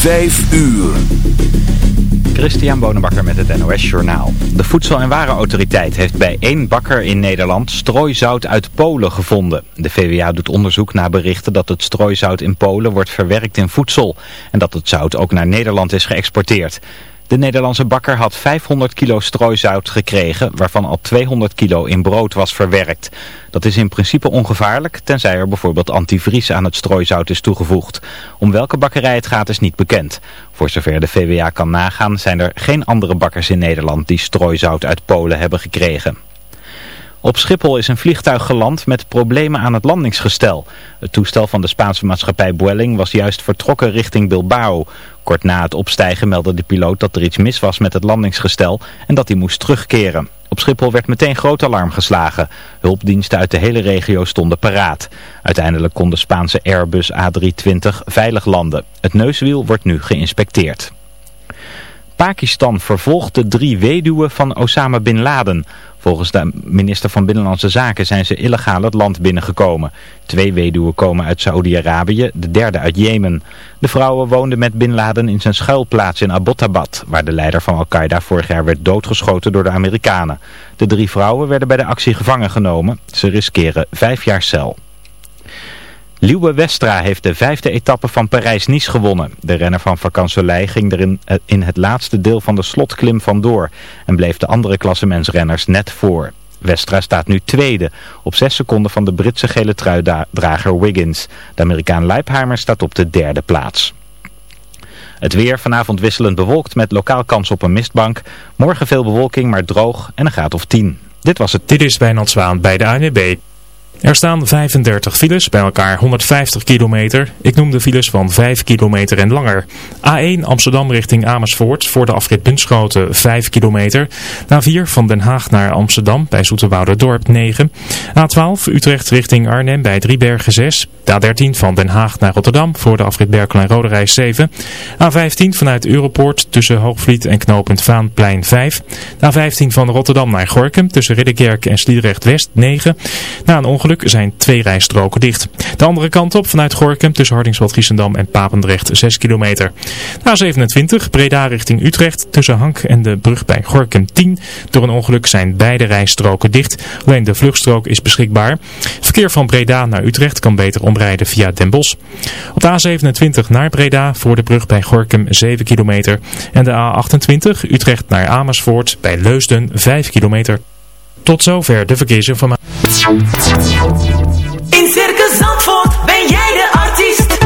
Vijf uur. Christian Bonenbakker met het NOS Journaal. De Voedsel- en Warenautoriteit heeft bij één bakker in Nederland strooizout uit Polen gevonden. De VWA doet onderzoek naar berichten dat het strooizout in Polen wordt verwerkt in voedsel. En dat het zout ook naar Nederland is geëxporteerd. De Nederlandse bakker had 500 kilo strooizout gekregen, waarvan al 200 kilo in brood was verwerkt. Dat is in principe ongevaarlijk, tenzij er bijvoorbeeld antivries aan het strooizout is toegevoegd. Om welke bakkerij het gaat is niet bekend. Voor zover de VWA kan nagaan zijn er geen andere bakkers in Nederland die strooizout uit Polen hebben gekregen. Op Schiphol is een vliegtuig geland met problemen aan het landingsgestel. Het toestel van de Spaanse maatschappij Vueling was juist vertrokken richting Bilbao. Kort na het opstijgen meldde de piloot dat er iets mis was met het landingsgestel en dat hij moest terugkeren. Op Schiphol werd meteen groot alarm geslagen. Hulpdiensten uit de hele regio stonden paraat. Uiteindelijk kon de Spaanse Airbus A320 veilig landen. Het neuswiel wordt nu geïnspecteerd. Pakistan vervolgt de drie weduwen van Osama Bin Laden. Volgens de minister van Binnenlandse Zaken zijn ze illegaal het land binnengekomen. Twee weduwen komen uit Saoedi-Arabië, de derde uit Jemen. De vrouwen woonden met Bin Laden in zijn schuilplaats in Abbottabad, waar de leider van Al-Qaeda vorig jaar werd doodgeschoten door de Amerikanen. De drie vrouwen werden bij de actie gevangen genomen. Ze riskeren vijf jaar cel. Liewe Westra heeft de vijfde etappe van Parijs-Nice gewonnen. De renner van Vacansoleil ging er in, in het laatste deel van de slotklim vandoor en bleef de andere klassementsrenners net voor. Westra staat nu tweede, op zes seconden van de Britse gele truidrager Wiggins. De Amerikaan Leipheimer staat op de derde plaats. Het weer vanavond wisselend bewolkt met lokaal kans op een mistbank. Morgen veel bewolking, maar droog en een graad of 10. Dit was het. Dit is Wijnand Zwaan bij de ANWB. Er staan 35 files, bij elkaar 150 kilometer. Ik noem de files van 5 kilometer en langer. A1 Amsterdam richting Amersfoort voor de afrit Bunschoten 5 kilometer. A4 van Den Haag naar Amsterdam bij Dorp 9. A12 Utrecht richting Arnhem bij Driebergen 6. A13 van Den Haag naar Rotterdam voor de afrit Berkel en Roderijs 7. A15 vanuit Europoort tussen Hoogvliet en knooppunt Vaanplein 5. A15 van Rotterdam naar Gorkum tussen Ridderkerk en Sliedrecht West 9. Na een ongeluk zijn twee rijstroken dicht. De andere kant op vanuit Gorkum tussen Hardingswald, Giessendam en Papendrecht 6 kilometer. A27 Breda richting Utrecht tussen Hank en de brug bij Gorkum 10. Door een ongeluk zijn beide rijstroken dicht. Alleen de vluchtstrook is beschikbaar. Verkeer van Breda naar Utrecht kan beter omrijden via Den Bosch. Op de A27 naar Breda voor de brug bij Gorkum 7 kilometer. En de A28 Utrecht naar Amersfoort bij Leusden 5 kilometer. Tot zover de verkeersinformatie. In Circus Zandvoort ben jij de artiest.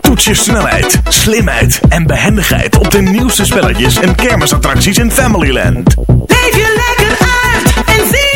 Toets je snelheid, slimheid en behendigheid op de nieuwste spelletjes en kermisattracties in Familyland. Leef je lekker uit en zie.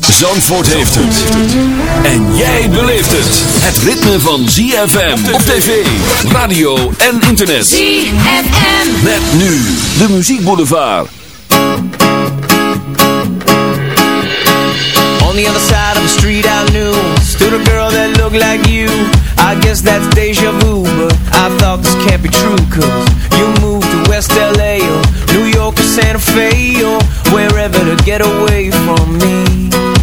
Zandvoort heeft het. En jij beleeft het. Het ritme van ZFM op tv, radio en internet. ZFM. Met nu de muziekboulevard. On the other side of the street I knew Stood a girl that looked like you I guess that's deja vu But I thought this can't be true Cause you moved to West LA York or Santa Fe Or wherever to get away from me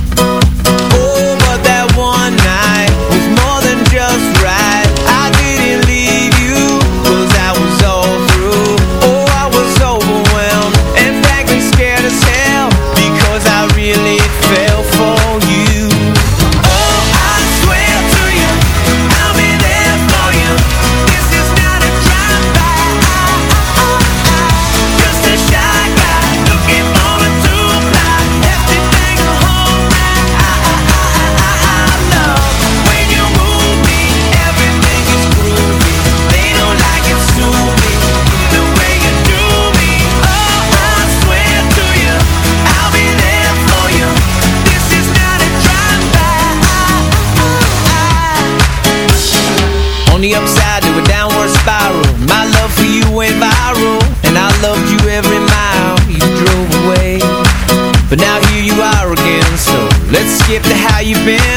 skip to how you've been.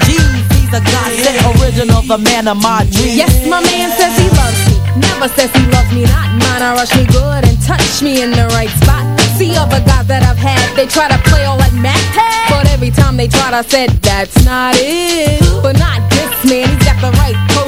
a godsend original, the man of my dreams. Yes, my man says he loves me. Never says he loves me not. Mine, I rush me good and touch me in the right spot. See other guys that I've had, they try to play all like Mac. But every time they tried, I said, that's not it. But not this man, he's got the right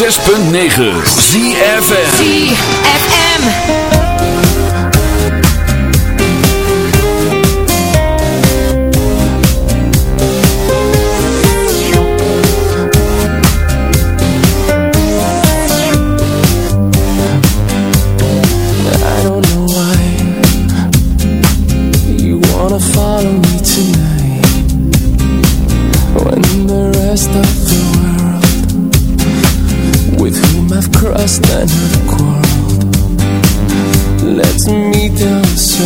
6.9 ZFM ZFM me down so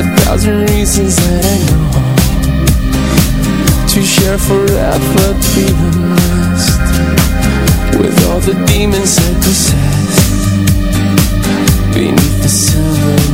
a thousand reasons that I to share forever with all the demons I possess beneath the silver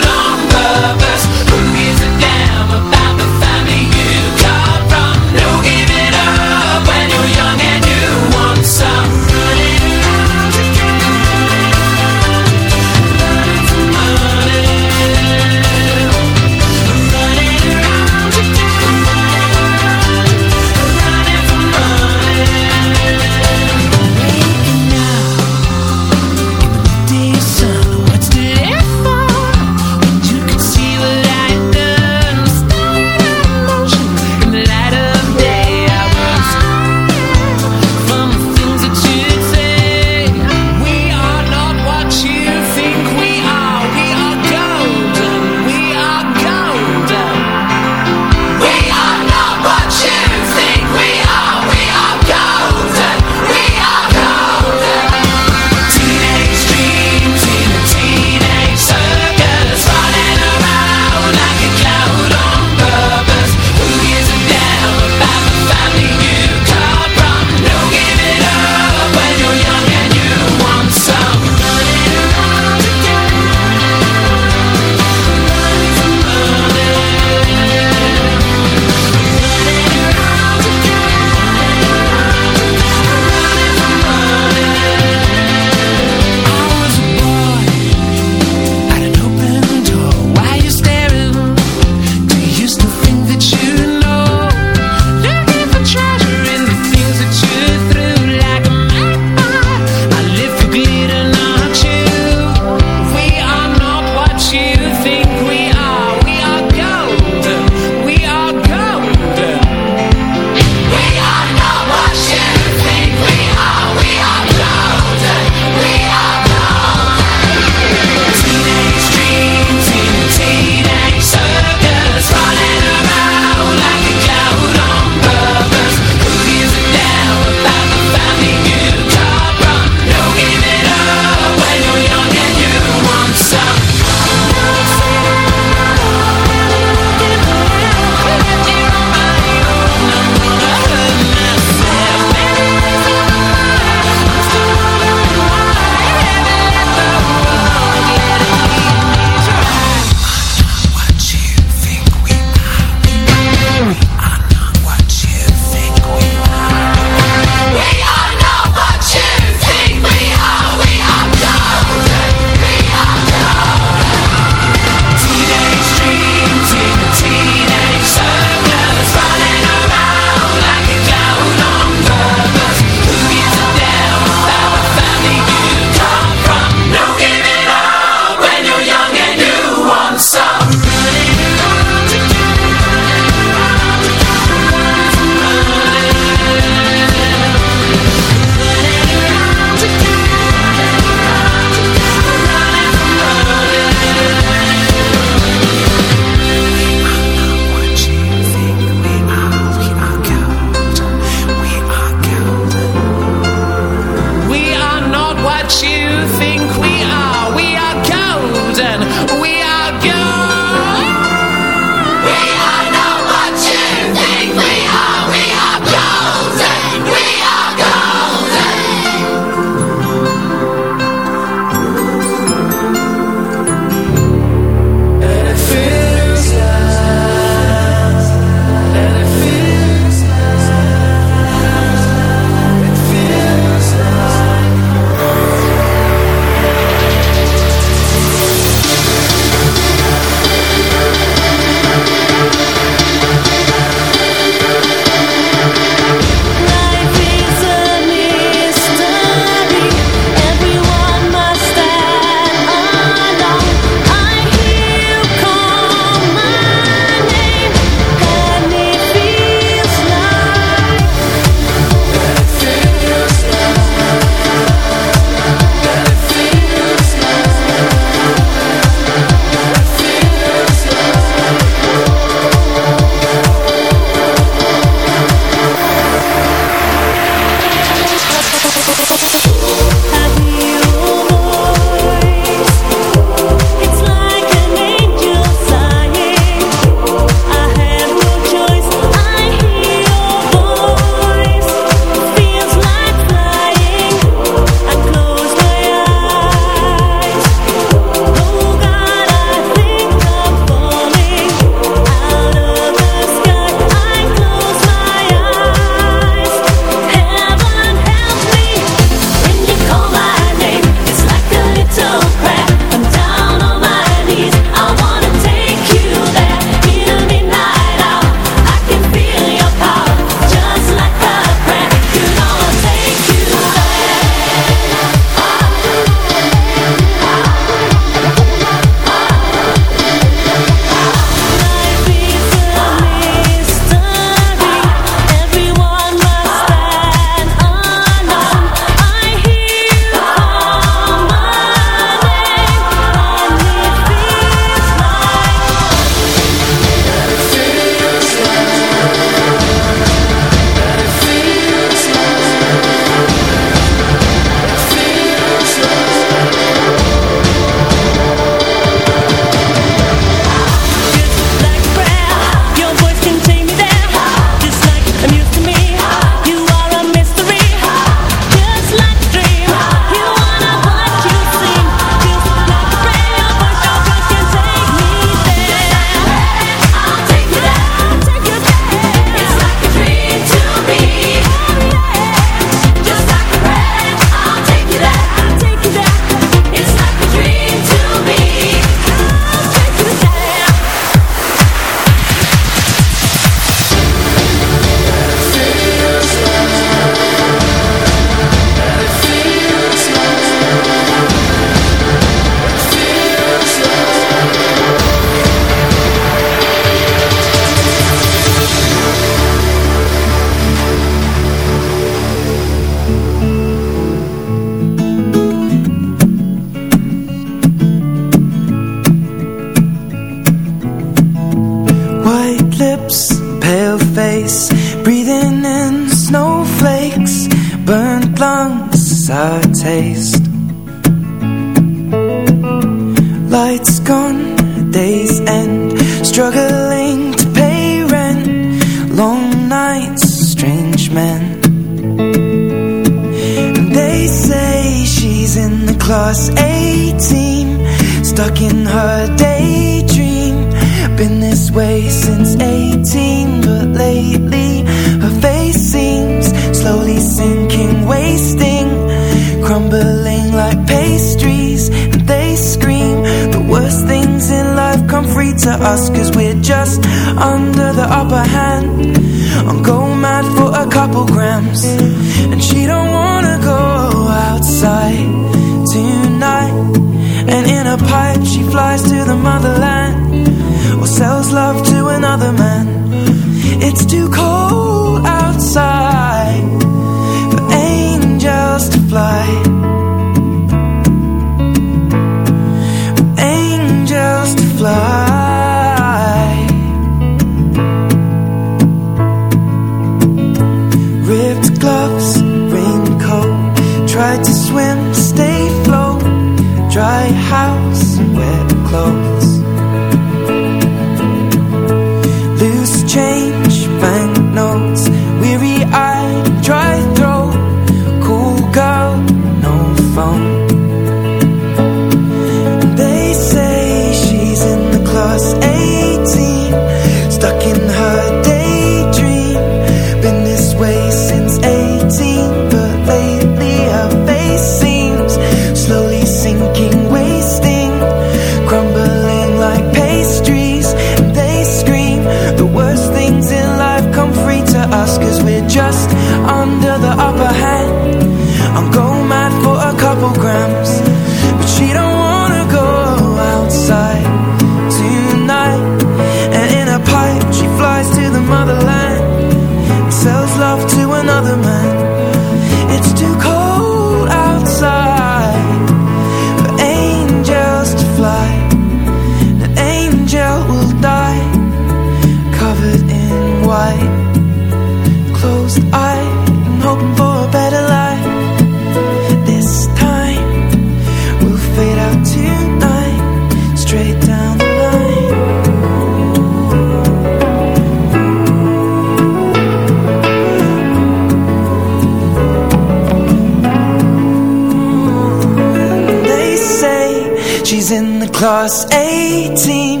She's in the class 18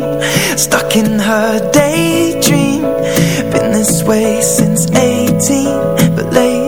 Stuck in her daydream. Been this way since 18 But late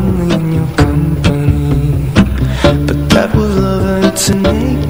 lonely in your But that was love to make